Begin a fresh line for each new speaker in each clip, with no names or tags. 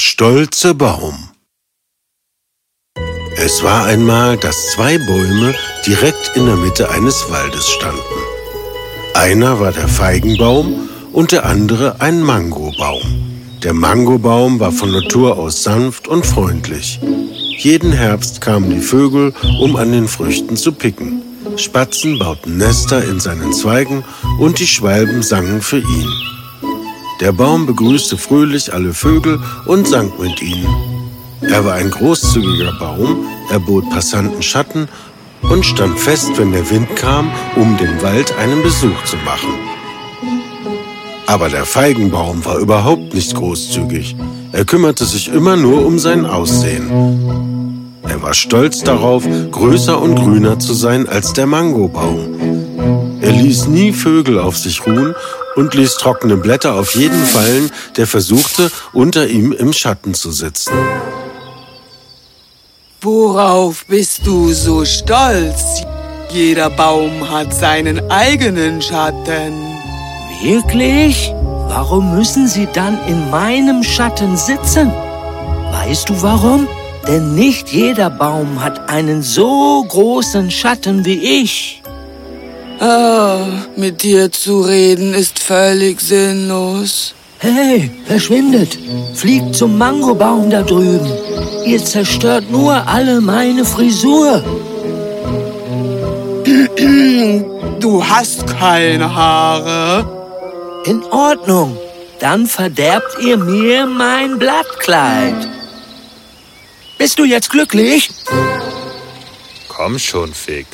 stolze Baum Es war einmal, dass zwei Bäume direkt in der Mitte eines Waldes standen. Einer war der Feigenbaum und der andere ein Mangobaum. Der Mangobaum war von Natur aus sanft und freundlich. Jeden Herbst kamen die Vögel, um an den Früchten zu picken. Spatzen bauten Nester in seinen Zweigen und die Schwalben sangen für ihn. Der Baum begrüßte fröhlich alle Vögel und sang mit ihnen. Er war ein großzügiger Baum, er bot Passanten Schatten und stand fest, wenn der Wind kam, um dem Wald einen Besuch zu machen. Aber der Feigenbaum war überhaupt nicht großzügig. Er kümmerte sich immer nur um sein Aussehen. Er war stolz darauf, größer und grüner zu sein als der Mangobaum. Er ließ nie Vögel auf sich ruhen und ließ trockene Blätter auf jeden fallen, der versuchte, unter ihm im Schatten zu sitzen.
Worauf bist du so stolz? Jeder Baum hat seinen eigenen Schatten.
Wirklich? Warum müssen sie dann in meinem Schatten sitzen? Weißt du warum? Denn nicht jeder Baum hat einen so großen Schatten wie ich.
Ah, mit dir zu reden ist völlig sinnlos.
Hey, verschwindet! Fliegt zum Mangobaum da drüben. Ihr zerstört nur alle meine Frisur.
Du hast keine Haare.
In Ordnung. Dann verderbt ihr mir mein Blattkleid. Bist du jetzt glücklich?
Komm schon, Fig.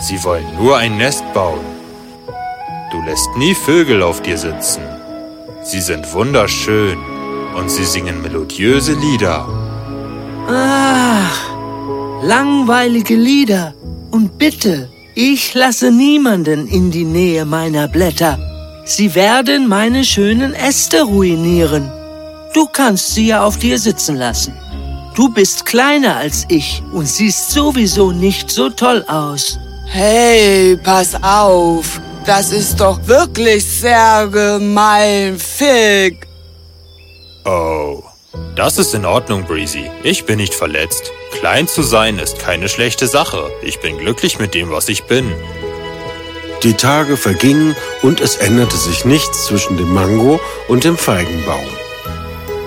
Sie wollen nur ein Nest bauen. Du lässt nie Vögel auf dir sitzen. Sie sind wunderschön und sie singen melodiöse Lieder.
Ach, langweilige Lieder. Und bitte, ich lasse niemanden in die Nähe meiner Blätter. Sie werden meine schönen Äste ruinieren. Du kannst sie ja auf dir sitzen lassen. Du bist kleiner als ich und siehst sowieso nicht so toll aus.
Hey, pass auf. Das ist doch wirklich sehr gemein, Fig.
Oh, das ist in Ordnung, Breezy. Ich bin nicht verletzt. Klein zu sein ist keine schlechte Sache. Ich bin glücklich mit dem, was ich bin.
Die Tage vergingen und es änderte sich nichts zwischen dem Mango und dem Feigenbaum.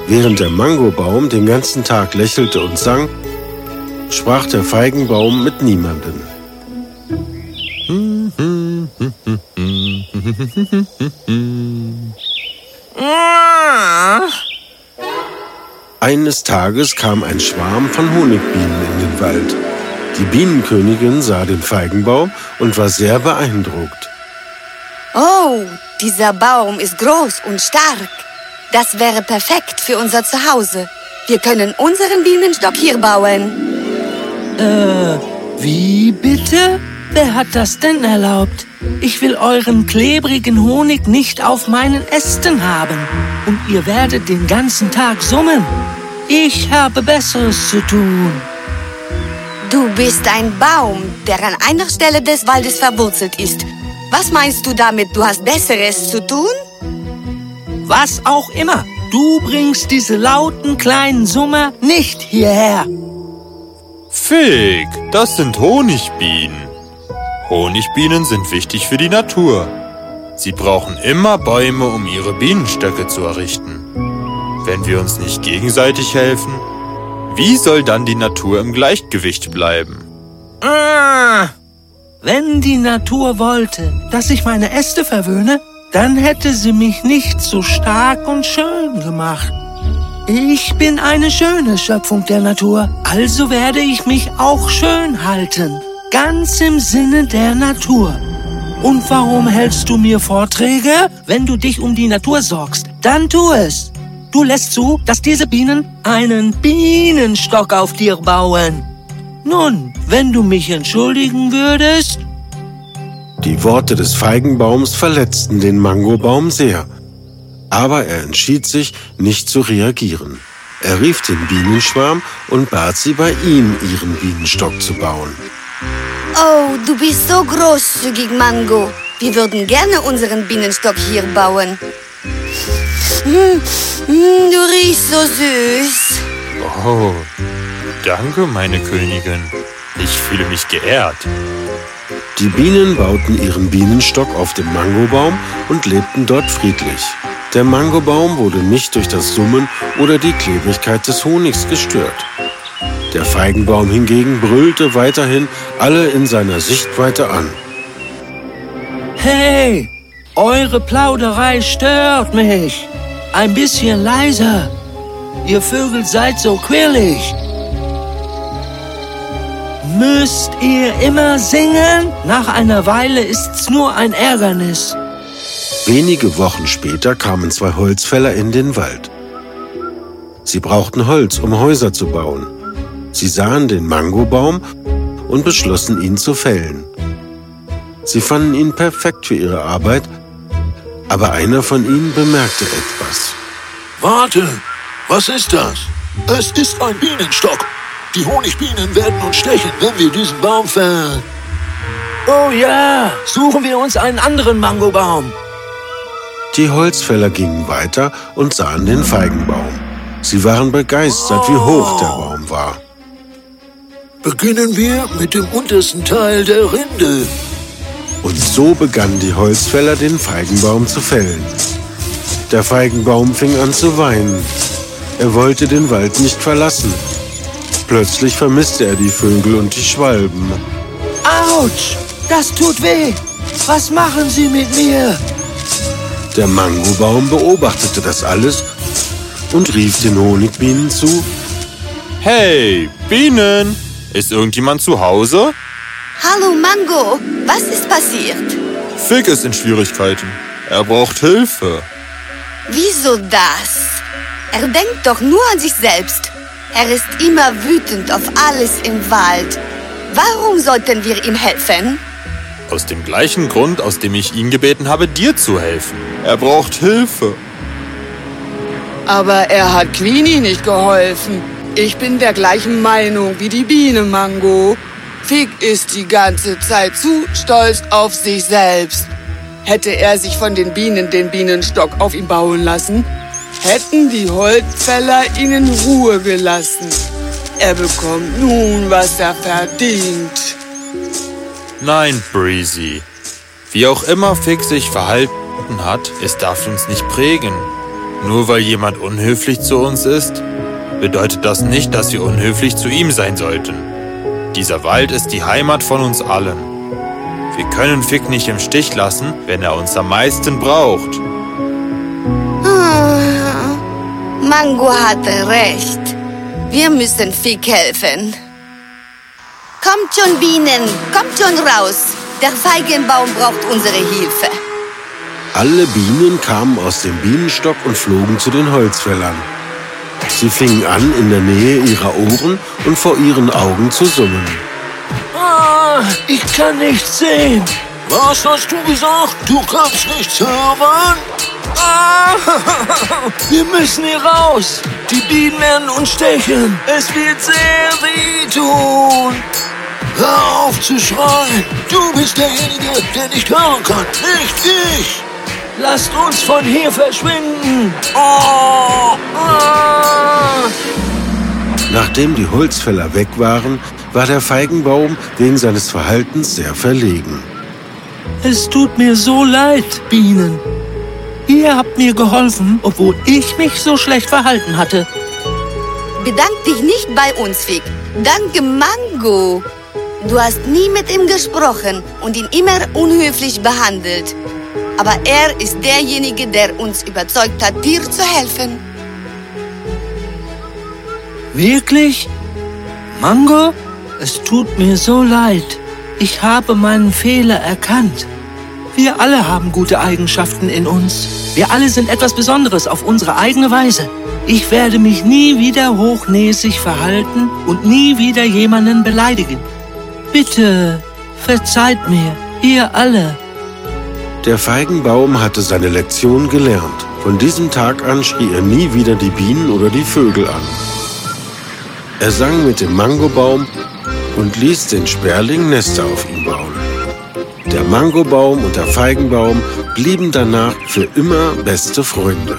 Während der Mangobaum den ganzen Tag lächelte und sang, sprach der Feigenbaum mit niemandem. Eines Tages kam ein Schwarm von Honigbienen in den Wald. Die Bienenkönigin sah den Feigenbaum und war sehr beeindruckt.
Oh, dieser Baum ist groß und stark. Das wäre perfekt für unser Zuhause. Wir können unseren Bienenstock hier bauen.
Äh, wie bitte? Wer hat das denn erlaubt? Ich will euren klebrigen Honig nicht auf meinen Ästen haben. Und ihr werdet den ganzen Tag summen. Ich habe Besseres zu tun.
Du bist ein Baum, der an einer Stelle des Waldes verwurzelt ist. Was meinst du damit, du hast Besseres zu tun?
Was auch immer. Du bringst diese lauten kleinen Summer nicht hierher.
Fig, das sind Honigbienen. Honigbienen sind wichtig für die Natur. Sie brauchen immer Bäume, um ihre Bienenstöcke zu errichten. Wenn wir uns nicht gegenseitig helfen, wie soll dann die Natur im Gleichgewicht bleiben?
Ah, wenn die Natur wollte, dass ich meine Äste verwöhne, dann hätte sie mich nicht so stark und schön gemacht. Ich bin eine schöne Schöpfung der Natur, also werde ich mich auch schön halten. Ganz im Sinne der Natur. Und warum hältst du mir Vorträge? Wenn du dich um die Natur sorgst, dann tu es. Du lässt zu, dass diese Bienen einen Bienenstock auf dir bauen. Nun, wenn du mich entschuldigen würdest.
Die Worte des Feigenbaums verletzten den Mangobaum sehr. Aber er entschied sich, nicht zu reagieren. Er rief den Bienenschwarm und bat sie, bei ihm ihren Bienenstock zu bauen.
Oh, du bist so großzügig, Mango. Wir würden gerne unseren Bienenstock hier bauen. Mm, Du riechst so süß.
Oh, danke, meine Königin. Ich fühle mich geehrt.
Die Bienen bauten ihren Bienenstock auf dem Mangobaum und lebten dort friedlich. Der Mangobaum wurde nicht durch das Summen oder die Klebrigkeit des Honigs gestört. Der Feigenbaum hingegen brüllte weiterhin alle in seiner Sichtweite an.
Hey, eure Plauderei stört mich. Ein bisschen leiser. Ihr Vögel seid so quirlig. Müsst ihr immer singen? Nach einer Weile ist's nur ein Ärgernis.
Wenige Wochen später kamen zwei Holzfäller in den Wald. Sie brauchten Holz, um Häuser zu bauen. Sie sahen den Mangobaum und beschlossen, ihn zu fällen. Sie fanden ihn perfekt für ihre Arbeit, aber einer von ihnen bemerkte etwas.
Warte, was ist das? Es ist ein Bienenstock. Die Honigbienen werden uns stechen, wenn wir diesen Baum fällen.
Oh ja, suchen wir uns einen anderen Mangobaum.
Die Holzfäller gingen weiter und sahen den Feigenbaum. Sie waren begeistert, wie hoch der Baum war.
Beginnen wir mit dem untersten Teil der Rinde.
Und so begannen die Holzfäller, den Feigenbaum zu fällen. Der Feigenbaum fing an zu weinen. Er wollte den Wald nicht verlassen. Plötzlich vermisste er die Vögel und die Schwalben.
Autsch, das tut weh. Was machen Sie mit mir?
Der Mangobaum beobachtete das alles und rief den Honigbienen zu.
Hey, Bienen! Ist irgendjemand zu Hause?
Hallo Mango, was ist passiert?
Fig ist in Schwierigkeiten. Er braucht Hilfe.
Wieso das? Er denkt doch nur an sich selbst. Er ist immer wütend auf alles im Wald. Warum sollten wir ihm helfen?
Aus dem gleichen Grund, aus dem ich ihn gebeten habe, dir zu helfen. Er braucht Hilfe.
Aber er hat Queenie nicht geholfen. Ich bin der gleichen Meinung wie die Biene, Mango. Fig ist die ganze Zeit zu stolz auf sich selbst. Hätte er sich von den Bienen den Bienenstock auf ihn bauen lassen, hätten die Holzfäller ihn in Ruhe gelassen. Er bekommt nun, was er verdient.
Nein, Breezy. Wie auch immer Fig sich verhalten hat, es darf uns nicht prägen. Nur weil jemand unhöflich zu uns ist, bedeutet das nicht, dass wir unhöflich zu ihm sein sollten. Dieser Wald ist die Heimat von uns allen. Wir können Fig nicht im Stich lassen, wenn er uns am meisten braucht.
Ah, Mango hatte recht. Wir müssen Fig helfen. Kommt schon, Bienen, kommt schon raus. Der Feigenbaum braucht unsere Hilfe.
Alle Bienen kamen aus dem Bienenstock und flogen zu den Holzfällern. Sie fingen an, in der Nähe ihrer Ohren und vor ihren Augen zu summen.
Ah, ich kann nichts sehen.
Was hast du gesagt? Du kannst nichts hören?
Ah, wir müssen hier raus. Die Bienen werden uns stechen. Es wird sehr weh tun.
Hör auf zu schreien. Du bist derjenige, der nicht hören kann, nicht ich.
Lasst uns von hier verschwinden. Oh, ah.
Nachdem die Holzfäller weg waren, war der Feigenbaum wegen seines Verhaltens sehr verlegen.
Es tut mir so leid, Bienen. Ihr habt mir geholfen, obwohl ich mich so schlecht verhalten hatte.
Bedank dich nicht bei uns, Fig. Danke, Mango. Du hast nie mit ihm gesprochen und ihn immer unhöflich behandelt. Aber er ist derjenige, der uns überzeugt hat, dir zu helfen.
Wirklich? Mango? Es tut mir so leid. Ich habe meinen Fehler erkannt. Wir alle haben gute Eigenschaften in uns. Wir alle sind etwas Besonderes auf unsere eigene Weise. Ich werde mich nie wieder hochnäsig verhalten und nie wieder jemanden beleidigen. Bitte, verzeiht mir, ihr alle.
Der Feigenbaum hatte seine Lektion gelernt. Von diesem Tag an schrie er nie wieder die Bienen oder die Vögel an. Er sang mit dem Mangobaum und ließ den Sperling Nester auf ihm bauen. Der Mangobaum und der Feigenbaum blieben danach für immer beste Freunde.